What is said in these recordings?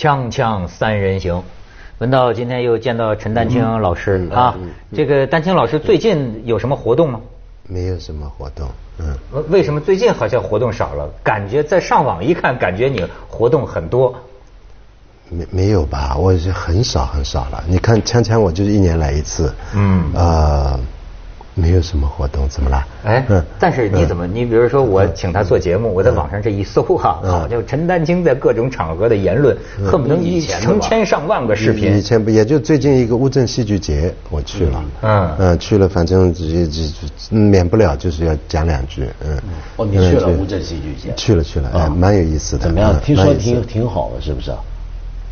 锵锵三人行，文道今天又见到陈丹青老师啊。这个丹青老师最近有什么活动吗？没有什么活动，嗯。为什么最近好像活动少了？感觉在上网一看，感觉你活动很多。没没有吧？我是很少很少了。你看锵锵，我就是一年来一次。嗯。呃。没有什么活动，怎么了？哎，但是你怎么？你比如说，我请他做节目，我在网上这一搜哈，好，就陈丹青在各种场合的言论，恨不得一成千上万个视频。以前不也就最近一个乌镇戏剧节，我去了，嗯嗯，去了，反正免不了就是要讲两句，嗯。哦，你去了乌镇戏剧节？去了去了，哎，蛮有意思的。怎么样？听说挺挺好的，是不是？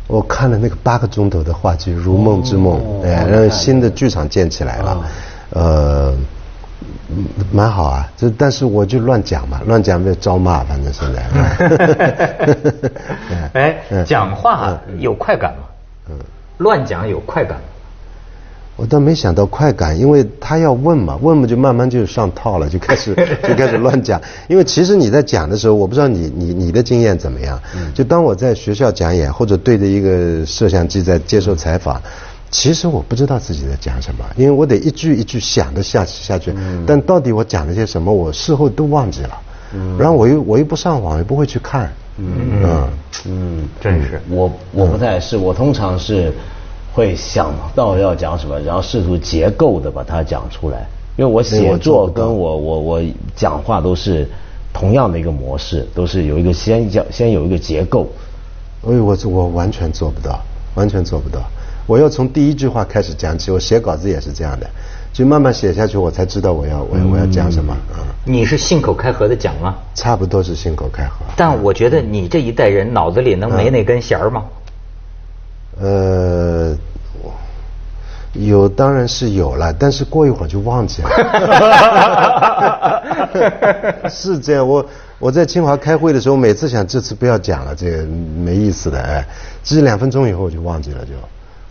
我看了那个八个钟头的话剧《如梦之梦》，哎，然后新的剧场建起来了。呃，蛮好啊，这但是我就乱讲嘛，乱讲被招骂，反正现在。哎，讲话有快感吗？嗯，乱讲有快感吗？我倒没想到快感，因为他要问嘛，问嘛就慢慢就上套了，就开始 就开始乱讲。因为其实你在讲的时候，我不知道你你你的经验怎么样。就当我在学校讲演，或者对着一个摄像机在接受采访。其实我不知道自己在讲什么，因为我得一句一句想着下下去。但到底我讲了些什么，我事后都忘记了。嗯然后我又我又不上网，也不会去看。嗯嗯，真是我我不太是，我通常是会想到要讲什么，然后试图结构的把它讲出来。因为我写作跟我我我讲话都是同样的一个模式，都是有一个先讲先有一个结构。哎，我我完全做不到，完全做不到。我要从第一句话开始讲起，我写稿子也是这样的，就慢慢写下去，我才知道我要我我要讲什么。嗯，你是信口开河的讲吗？差不多是信口开河。但我觉得你这一代人脑子里能没那根弦儿吗？呃，有当然是有了，但是过一会儿就忘记了。是这样，我我在清华开会的时候，每次想这次不要讲了，这个没意思的，哎，只是两分钟以后我就忘记了就。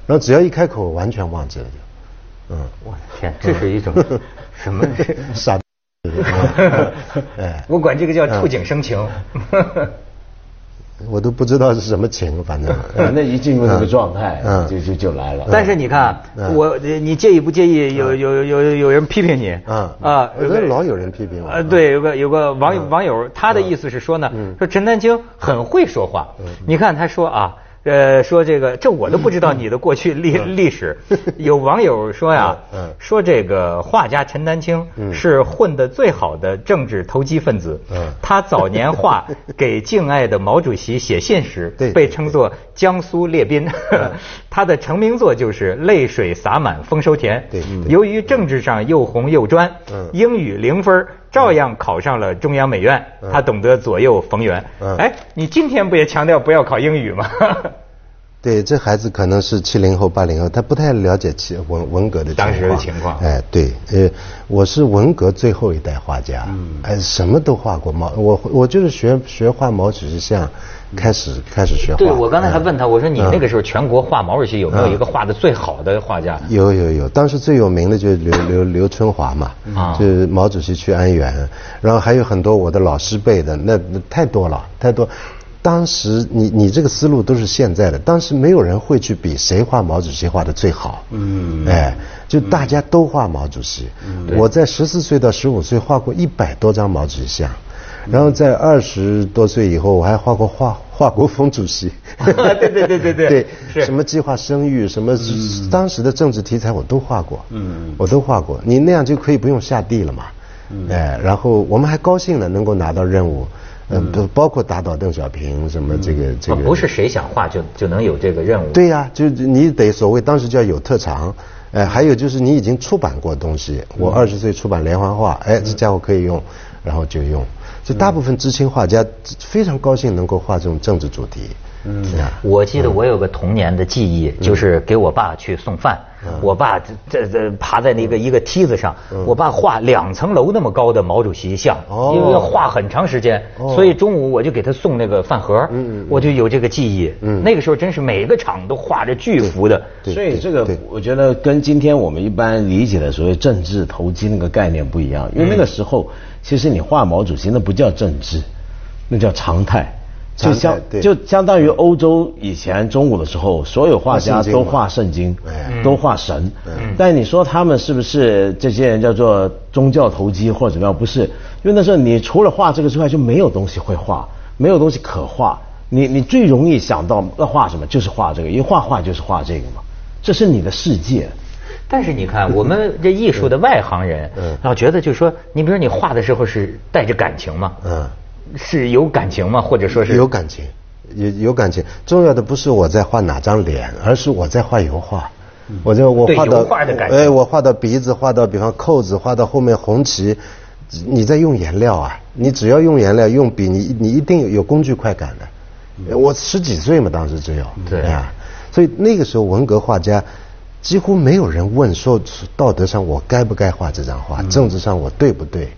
然后只要一开口，完全忘记了就，嗯，我的天，这是一种 什么？傻？哎，我管这个叫触景生情，我都不知道是什么情，反正。那一进入那个状态，就就就来了。但是你看，我你介意不介意有有有有人批评你？啊啊，老有人批评我。呃，对，有个有个网友网友，他的意思是说呢，说陈丹青很会说话。你看他说啊。呃，说这个，这我都不知道你的过去历历史。有网友说呀，说这个画家陈丹青是混得最好的政治投机分子。他早年画 给敬爱的毛主席写信时，被称作江苏列宾。他的成名作就是《泪水洒满丰收田》。由于政治上又红又专，英语零分。照样考上了中央美院，他懂得左右逢源。哎，你今天不也强调不要考英语吗？对，这孩子可能是七零后、八零后，他不太了解其文文革的当时的情况。哎，对，呃，我是文革最后一代画家，哎，什么都画过毛，我我就是学学画毛主席像。开始开始学画。对，我刚才还问他，我说你那个时候全国画毛主席有没有一个画的最好的画家？有有有，当时最有名的就是刘刘刘春华嘛，就是毛主席去安源，然后还有很多我的老师辈的，那太多了太多。当时你你这个思路都是现在的，当时没有人会去比谁画毛主席画的最好。嗯，哎，就大家都画毛主席。嗯我在十四岁到十五岁画过一百多张毛主席像。然后在二十多岁以后，我还画过画 画国锋主席。对对对对对。对，什么计划生育，什么当时的政治题材我都画过。嗯我都画过，你那样就可以不用下地了嘛。嗯。哎，然后我们还高兴呢，能够拿到任务，嗯，不包括打倒邓小平，什么这个这个。不是谁想画就就能有这个任务。对呀，就你得所谓当时叫有特长，哎，还有就是你已经出版过东西。我二十岁出版连环画，哎，这家伙可以用，然后就用。就大部分知青画家非常高兴能够画这种政治主题。嗯，我记得我有个童年的记忆，就是给我爸去送饭，我爸这这爬在那个一个梯子上，我爸画两层楼那么高的毛主席像，因为要画很长时间，所以中午我就给他送那个饭盒，我就有这个记忆。那个时候真是每个厂都画着巨幅的，所以这个我觉得跟今天我们一般理解的所谓政治投机那个概念不一样，因为那个时候。其实你画毛主席那不叫政治，那叫常态。就相就相当于欧洲以前中古的时候，所有画家都画圣经，都画神。但你说他们是不是这些人叫做宗教投机或者怎么样？不是，因为那时候你除了画这个之外，就没有东西会画，没有东西可画。你你最容易想到要画什么，就是画这个，因为画画就是画这个嘛，这是你的世界。但是你看，我们这艺术的外行人，要觉得就是说，你比如你画的时候是带着感情嘛？嗯。是有感情吗？或者说是有感情，有有感情。重要的不是我在画哪张脸，而是我在画油画。我就我画的，哎，我画到鼻子，画到比方扣子，画到后面红旗。你在用颜料啊？你只要用颜料，用笔，你你一定有工具快感的。我十几岁嘛，当时只有对啊，所以那个时候文革画家几乎没有人问说道德上我该不该画这张画，政治上我对不对。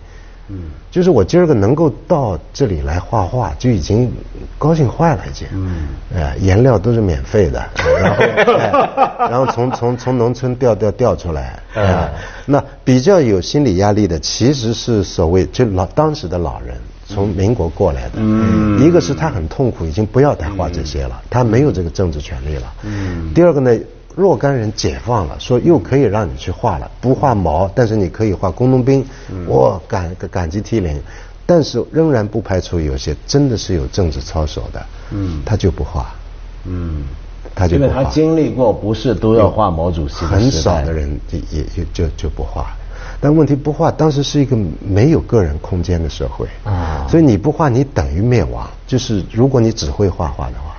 嗯，就是我今儿个能够到这里来画画，就已经高兴坏了，已经。嗯，哎，颜料都是免费的，然后，然后从从从农村调调调出来。哎，那比较有心理压力的，其实是所谓就老当时的老人，从民国过来的。嗯，一个是他很痛苦，已经不要再画这些了，他没有这个政治权利了。嗯，第二个呢？若干人解放了，说又可以让你去画了，不画毛，但是你可以画工农兵，我感感激涕零。但是仍然不排除有些真的是有政治操守的，嗯，他就不画，嗯，他就因为他经历过，不是都要画毛主席。很少的人也也就就不画，但问题不画，当时是一个没有个人空间的社会啊，所以你不画，你等于灭亡。就是如果你只会画画的话。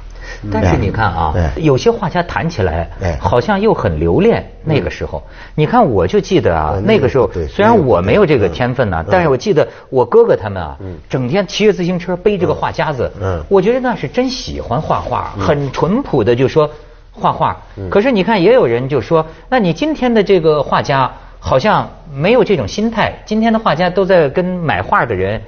但是你看啊，有些画家谈起来，好像又很留恋那个时候。你看，我就记得啊，那个时候虽然我没有这个天分呢，但是我记得我哥哥他们啊，整天骑着自行车，背着个画夹子，我觉得那是真喜欢画画，很淳朴的就说画画。可是你看，也有人就说，那你今天的这个画家好像没有这种心态。今天的画家都在跟买画的人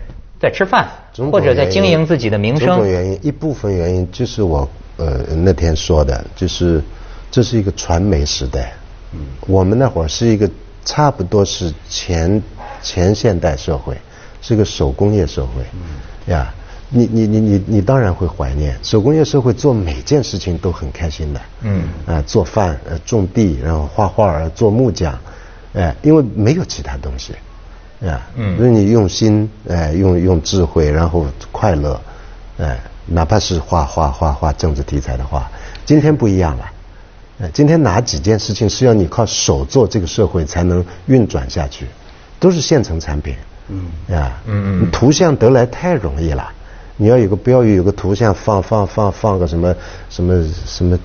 在吃饭，或者在经营自己的名声。种种原因，一部分原因就是我。呃，那天说的就是，这是一个传媒时代。嗯，我们那会儿是一个差不多是前前现代社会，是个手工业社会。嗯，呀，你你你你你当然会怀念手工业社会，做每件事情都很开心的。嗯，啊，做饭，呃，种地，然后画画，做木匠，哎，因为没有其他东西，呀，嗯，所以你用心，哎，用用智慧，然后快乐，哎。哪怕是画画画画政治题材的画，今天不一样了。呃，今天哪几件事情是要你靠手做，这个社会才能运转下去？都是现成产品。嗯。啊。嗯嗯。图像得来太容易了，你要有个标语，有个图像，放放放放个什么什么什么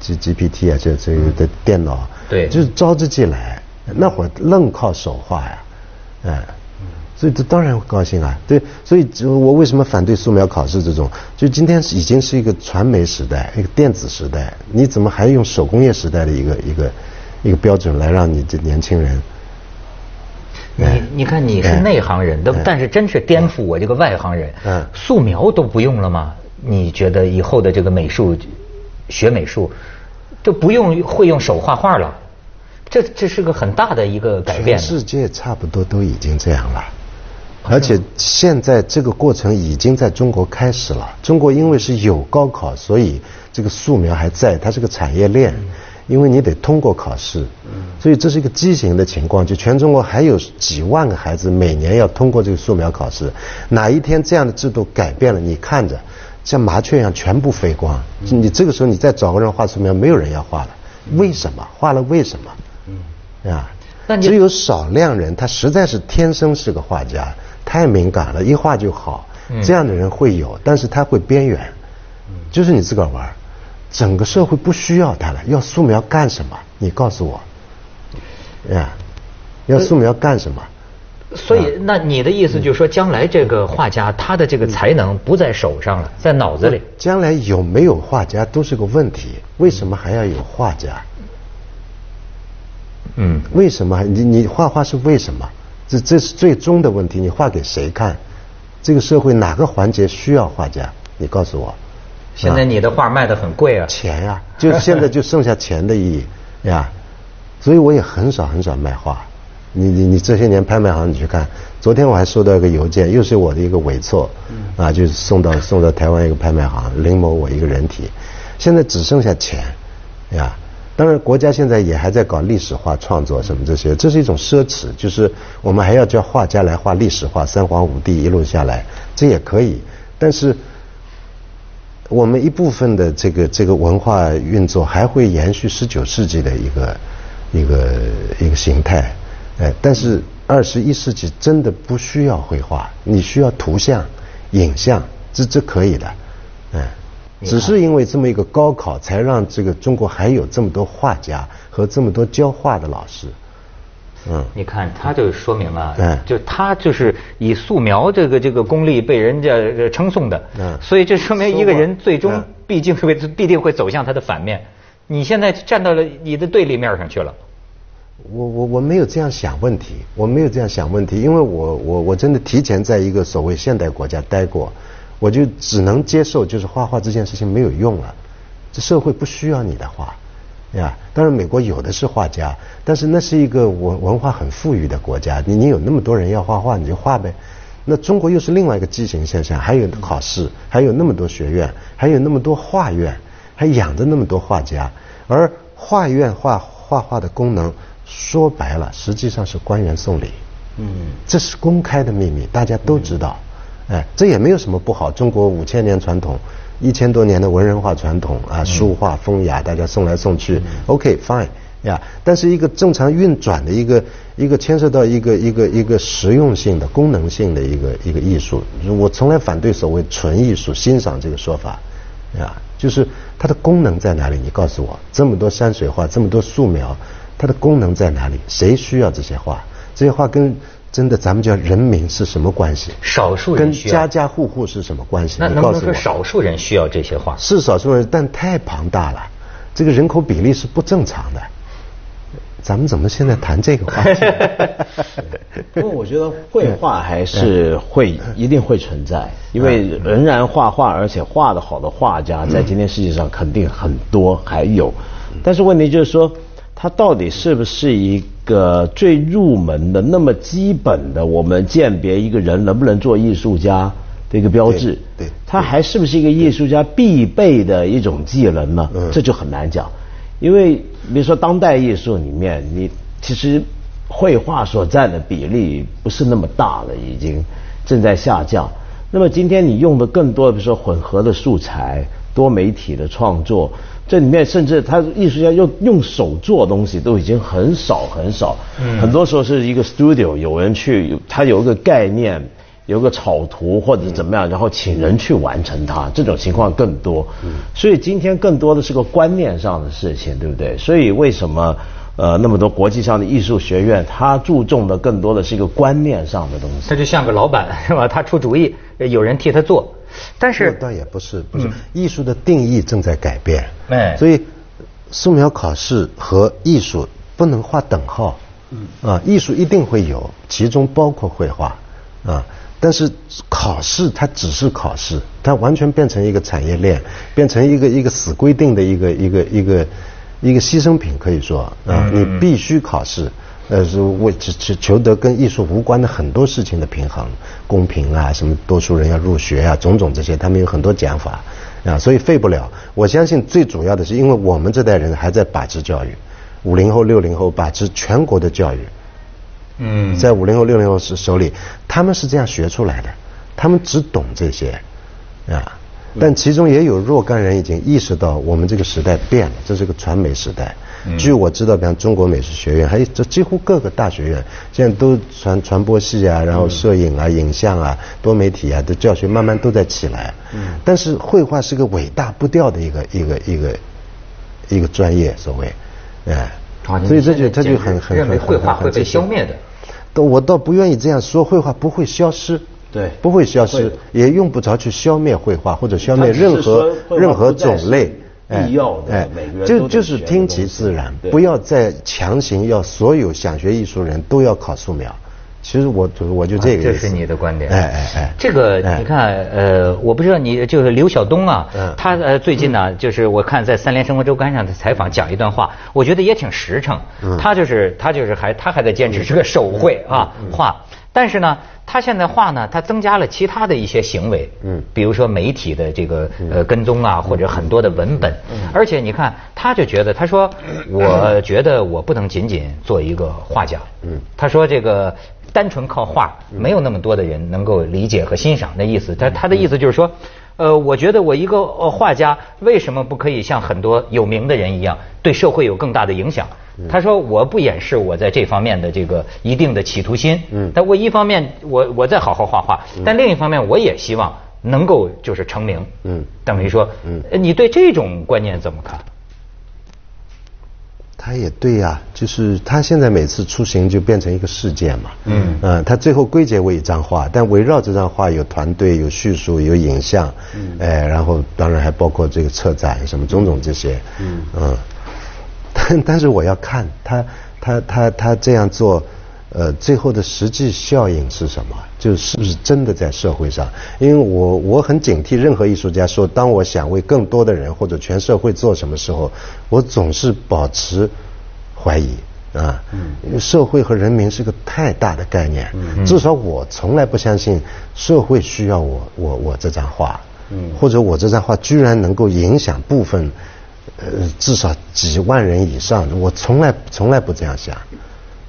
G G P T 啊，这这的电脑。对。就是招之即来，那会儿愣靠手画呀，哎。所以这当然高兴啊，对，所以我为什么反对素描考试这种？就今天已经是一个传媒时代，一个电子时代，你怎么还用手工业时代的一个一个一个标准来让你这年轻人？你你看你是内行人，但但是真是颠覆我这个外行人。嗯，素描都不用了吗？你觉得以后的这个美术学美术都不用会用手画画了？这这是个很大的一个改变。世界差不多都已经这样了。而且现在这个过程已经在中国开始了。中国因为是有高考，所以这个素描还在，它是个产业链。因为你得通过考试，所以这是一个畸形的情况。就全中国还有几万个孩子每年要通过这个素描考试。哪一天这样的制度改变了，你看着像麻雀一样全部飞光。你这个时候你再找个人画素描，没有人要画了。为什么？画了为什么？嗯，啊，只有少量人，他实在是天生是个画家。太敏感了，一画就好，这样的人会有，但是他会边缘，就是你自个儿玩，整个社会不需要他了。要素描干什么？你告诉我，呀，要素描干什么？所以，那你的意思就是说，将来这个画家他的这个才能不在手上了，在脑子里。将来有没有画家都是个问题，为什么还要有画家？嗯，为什么？你你画画是为什么？这这是最终的问题，你画给谁看？这个社会哪个环节需要画家？你告诉我。现在你的画卖的很贵啊。钱呀，就现在就剩下钱的意义 呀，所以我也很少很少卖画，你你你这些年拍卖行你去看，昨天我还收到一个邮件，又是我的一个委托，啊，就是送到送到台湾一个拍卖行，临摹我一个人体，现在只剩下钱，呀。当然，国家现在也还在搞历史画创作什么这些，这是一种奢侈，就是我们还要叫画家来画历史画，三皇五帝一路下来，这也可以。但是，我们一部分的这个这个文化运作还会延续十九世纪的一个一个一个形态，哎，但是二十一世纪真的不需要绘画，你需要图像、影像，这这可以的，哎。只是因为这么一个高考，才让这个中国还有这么多画家和这么多教画的老师。嗯，你看，他就说明了，嗯，就他就是以素描这个这个功力被人家称颂的，嗯，所以这说明一个人最终毕竟会必定会走向他的反面。你现在站到了你的对立面上去了。我我我没有这样想问题，我没有这样想问题，因为我我我真的提前在一个所谓现代国家待过。我就只能接受，就是画画这件事情没有用了，这社会不需要你的画，呀。当然，美国有的是画家，但是那是一个文文化很富裕的国家，你你有那么多人要画画，你就画呗。那中国又是另外一个畸形现象，还有考试，还有那么多学院，还有那么多画院，还养着那么多画家，而画院画画画的功能，说白了，实际上是官员送礼。嗯，这是公开的秘密，大家都知道。哎，这也没有什么不好。中国五千年传统，一千多年的文人画传统啊，书画风雅，大家送来送去，OK fine 呀。但是一个正常运转的一个一个牵涉到一个一个一个实用性的功能性的一个一个艺术，我从来反对所谓纯艺术欣赏这个说法呀。就是它的功能在哪里？你告诉我，这么多山水画，这么多素描，它的功能在哪里？谁需要这些画？这些画跟。真的，咱们叫人民是什么关系？少数人跟家家户户是什么关系？那能不能说少数人需要这些话？是少数人，但太庞大了，这个人口比例是不正常的。咱们怎么现在谈这个话题？因为我觉得绘画还是会一定会存在，因为仍然画画，而且画的好的画家在今天世界上肯定很多还有，但是问题就是说。他到底是不是一个最入门的、那么基本的，我们鉴别一个人能不能做艺术家的一个标志？对，他还是不是一个艺术家必备的一种技能呢？这就很难讲。因为比如说当代艺术里面，你其实绘画所占的比例不是那么大了，已经正在下降。那么今天你用的更多，比如说混合的素材、多媒体的创作。这里面甚至他艺术家用用手做东西都已经很少很少，很多时候是一个 studio 有人去，他有一个概念，有个草图或者怎么样，然后请人去完成它，这种情况更多。所以今天更多的是个观念上的事情，对不对？所以为什么呃那么多国际上的艺术学院，他注重的更多的是一个观念上的东西？他就像个老板是吧？他出主意，有人替他做。但是倒也不是，不是艺术的定义正在改变，哎，所以素描考试和艺术不能划等号，嗯啊，艺术一定会有，其中包括绘画啊，但是考试它只是考试，它完全变成一个产业链，变成一个一个死规定的一个一个一个一个牺牲品，可以说啊，你必须考试。呃，是为求求求得跟艺术无关的很多事情的平衡、公平啊，什么多数人要入学啊，种种这些，他们有很多讲法啊，所以废不了。我相信最主要的是，因为我们这代人还在把持教育，五零后、六零后把持全国的教育，嗯，在五零后、六零后手手里，他们是这样学出来的，他们只懂这些啊，但其中也有若干人已经意识到，我们这个时代变了，这是个传媒时代。据我知道，比方中国美术学院，还有这几乎各个大学院，现在都传传播系啊，然后摄影啊、影像啊、多媒体啊的教学慢慢都在起来。嗯。但是绘画是个伟大不掉的一个一个一个一个专业，所谓，哎。所以这就他就很很认为绘画会被消灭的。都我倒不愿意这样说，绘画不会消失。对。不会消失，也用不着去消灭绘画或者消灭任何任何种类。必要的，哎，就就是听其自然，不要再强行要所有想学艺术人都要考素描，其实我我就这个。这是你的观点。哎哎哎，这个你看，呃，我不知道你就是刘晓东啊，他呃最近呢，就是我看在《三联生活周刊》上的采访讲一段话，我觉得也挺实诚。他就是他就是还他还在坚持这个手绘啊画，但是呢。他现在画呢，他增加了其他的一些行为，嗯，比如说媒体的这个呃跟踪啊，或者很多的文本，而且你看，他就觉得，他说，我觉得我不能仅仅做一个画家，嗯，他说这个单纯靠画，没有那么多的人能够理解和欣赏的意思。他他的意思就是说，呃，我觉得我一个呃画家为什么不可以像很多有名的人一样，对社会有更大的影响？他说：“我不掩饰我在这方面的这个一定的企图心，嗯，但我一方面我我在好好画画，但另一方面我也希望能够就是成名，嗯，等于说，嗯，你对这种观念怎么看？”他也对呀，就是他现在每次出行就变成一个事件嘛，嗯，嗯，他最后归结为一张画，但围绕这张画有团队、有叙述、有影像，嗯，哎，然后当然还包括这个策展什么种种这些，嗯，嗯。但 但是我要看他他他他这样做，呃，最后的实际效应是什么？就是不是真的在社会上？因为我我很警惕任何艺术家说，当我想为更多的人或者全社会做什么时候，我总是保持怀疑啊。因为社会和人民是个太大的概念。嗯至少我从来不相信社会需要我我我这张画，嗯或者我这张画居然能够影响部分。呃，至少几万人以上，我从来从来不这样想。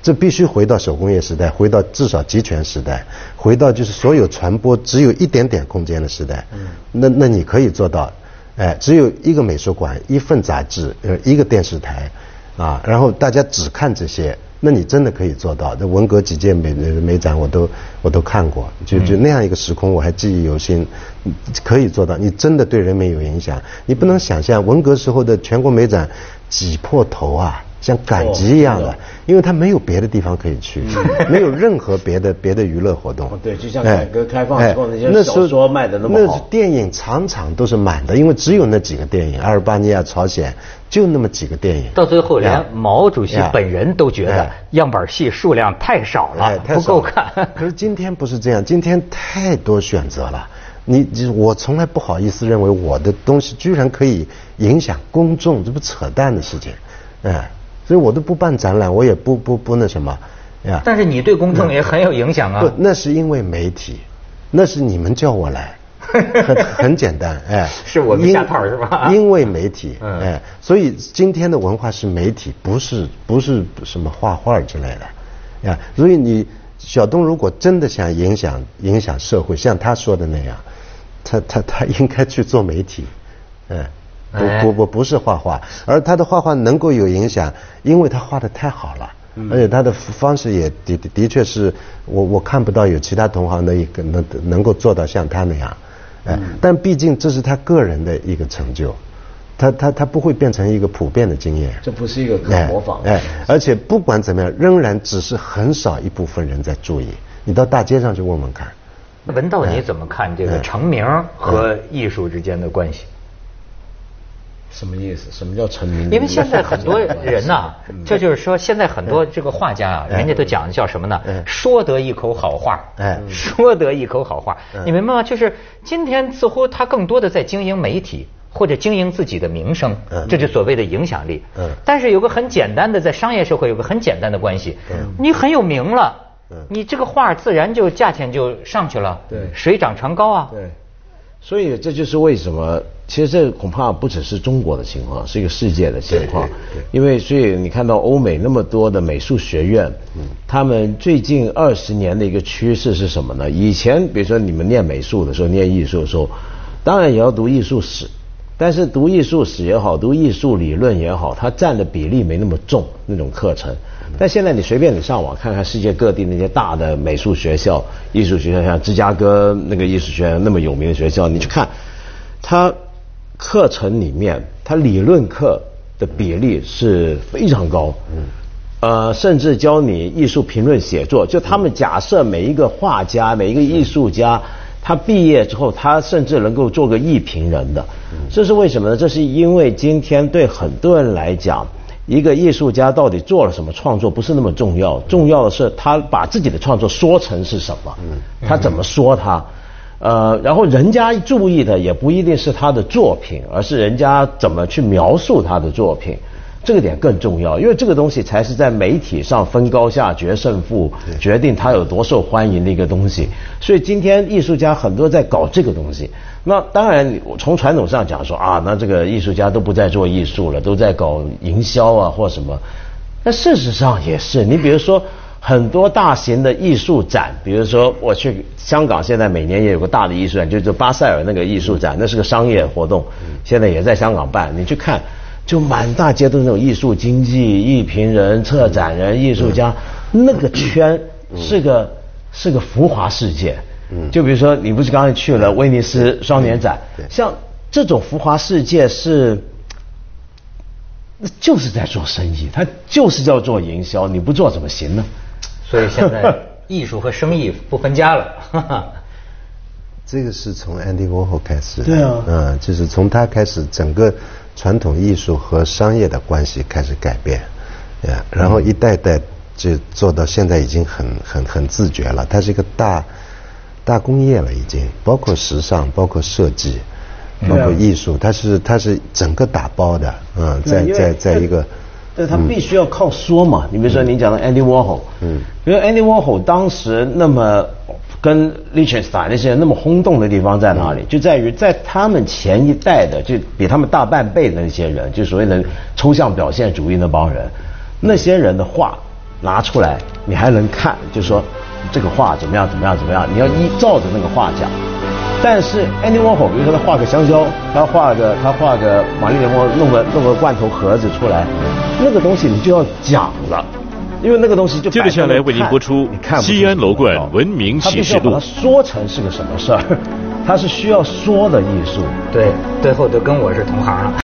这必须回到手工业时代，回到至少集权时代，回到就是所有传播只有一点点空间的时代。嗯。那那你可以做到，哎，只有一个美术馆，一份杂志，呃，一个电视台，啊，然后大家只看这些。那你真的可以做到？这文革几届美美展我都我都看过，就就那样一个时空我还记忆犹新，可以做到。你真的对人民有影响，你不能想象文革时候的全国美展挤破头啊。像赶集一样的，因为他没有别的地方可以去，没有任何别的别的娱乐活动。对，就像改革开放之后那些小说卖的那么好，电影场场都是满的，因为只有那几个电影，阿尔巴尼亚、朝鲜就那么几个电影。到最后，连毛主席本人都觉得样板戏数量太少了，不够看。可是今天不是这样，今天太多选择了。你我从来不好意思认为我的东西居然可以影响公众，这不扯淡的事情，哎。所以我都不办展览，我也不不不那什么，呀。但是你对公众也很有影响啊。不，那是因为媒体，那是你们叫我来，很很简单，哎。是我们下套是吧？因为媒体，哎，所以今天的文化是媒体，不是不是什么画画之类的，呀。所以你小东如果真的想影响影响社会，像他说的那样，他他他应该去做媒体，嗯。不不不不是画画，而他的画画能够有影响，因为他画的太好了，而且他的方式也的的确是我我看不到有其他同行的一个能能够做到像他那样，哎，但毕竟这是他个人的一个成就，他他他不会变成一个普遍的经验，这不是一个可模仿，哎，而且不管怎么样，仍然只是很少一部分人在注意，你到大街上去问问看。文道你怎么看这个成名和艺术之间的关系？什么意思？什么叫成名？因为现在很多人呐，这就是说，现在很多这个画家啊，人家都讲的叫什么呢？说得一口好话，哎，说得一口好话，你明白吗？就是今天似乎他更多的在经营媒体或者经营自己的名声，这就所谓的影响力。嗯。但是有个很简单的，在商业社会有个很简单的关系，你很有名了，你这个画自然就价钱就上去了，对，水涨船高啊。对。所以这就是为什么，其实这恐怕不只是中国的情况，是一个世界的情况。因为所以你看到欧美那么多的美术学院，他们最近二十年的一个趋势是什么呢？以前比如说你们念美术的时候，念艺术的时候，当然也要读艺术史。但是读艺术史也好，读艺术理论也好，它占的比例没那么重那种课程。但现在你随便你上网看看世界各地那些大的美术学校、艺术学校，像芝加哥那个艺术学院那么有名的学校，你去看，它课程里面它理论课的比例是非常高。嗯。呃，甚至教你艺术评论写作，就他们假设每一个画家、每一个艺术家。他毕业之后，他甚至能够做个艺评人的，这是为什么呢？这是因为今天对很多人来讲，一个艺术家到底做了什么创作不是那么重要，重要的是他把自己的创作说成是什么，他怎么说他，呃，然后人家注意的也不一定是他的作品，而是人家怎么去描述他的作品。这个点更重要，因为这个东西才是在媒体上分高下、决胜负、决定他有多受欢迎的一个东西。所以今天艺术家很多在搞这个东西。那当然，从传统上讲说啊，那这个艺术家都不再做艺术了，都在搞营销啊或什么。那事实上也是，你比如说很多大型的艺术展，比如说我去香港，现在每年也有个大的艺术展，就是巴塞尔那个艺术展，那是个商业活动，现在也在香港办，你去看。就满大街都是那种艺术经济、艺评人、策展人、艺术家，那个圈是个是个浮华世界。就比如说，你不是刚才去了威尼斯双年展，像这种浮华世界是，那就是在做生意，他就是叫做营销，你不做怎么行呢？所以现在艺术和生意不分家了。这个是从 Andy Warhol 开始，对啊，嗯，就是从他开始整个。传统艺术和商业的关系开始改变，呀，然后一代代就做到现在已经很很很自觉了。它是一个大大工业了，已经包括时尚、包括设计、包括艺术，它是它是整个打包的，嗯，在在在一个，对，它必须要靠说嘛。你比如说你讲的 Andy Warhol，嗯，比如 Andy Warhol 当时那么。跟 Lichtenstein 那些人那么轰动的地方在哪里？就在于在他们前一代的，就比他们大半辈的那些人，就所谓的抽象表现主义那帮人，那些人的画拿出来，你还能看，就说这个画怎么样怎么样怎么样，你要依照着那个画讲。但是 Andy Warhol，比如说他画个香蕉，他画个他画个玛丽莲梦弄个弄个罐头盒子出来，那个东西你就要讲了。因为那个东西就接着下来为您播出《西安楼冠文明启示录》。他说成是个什么事儿？它是需要说的艺术。对，最后就跟我是同行了。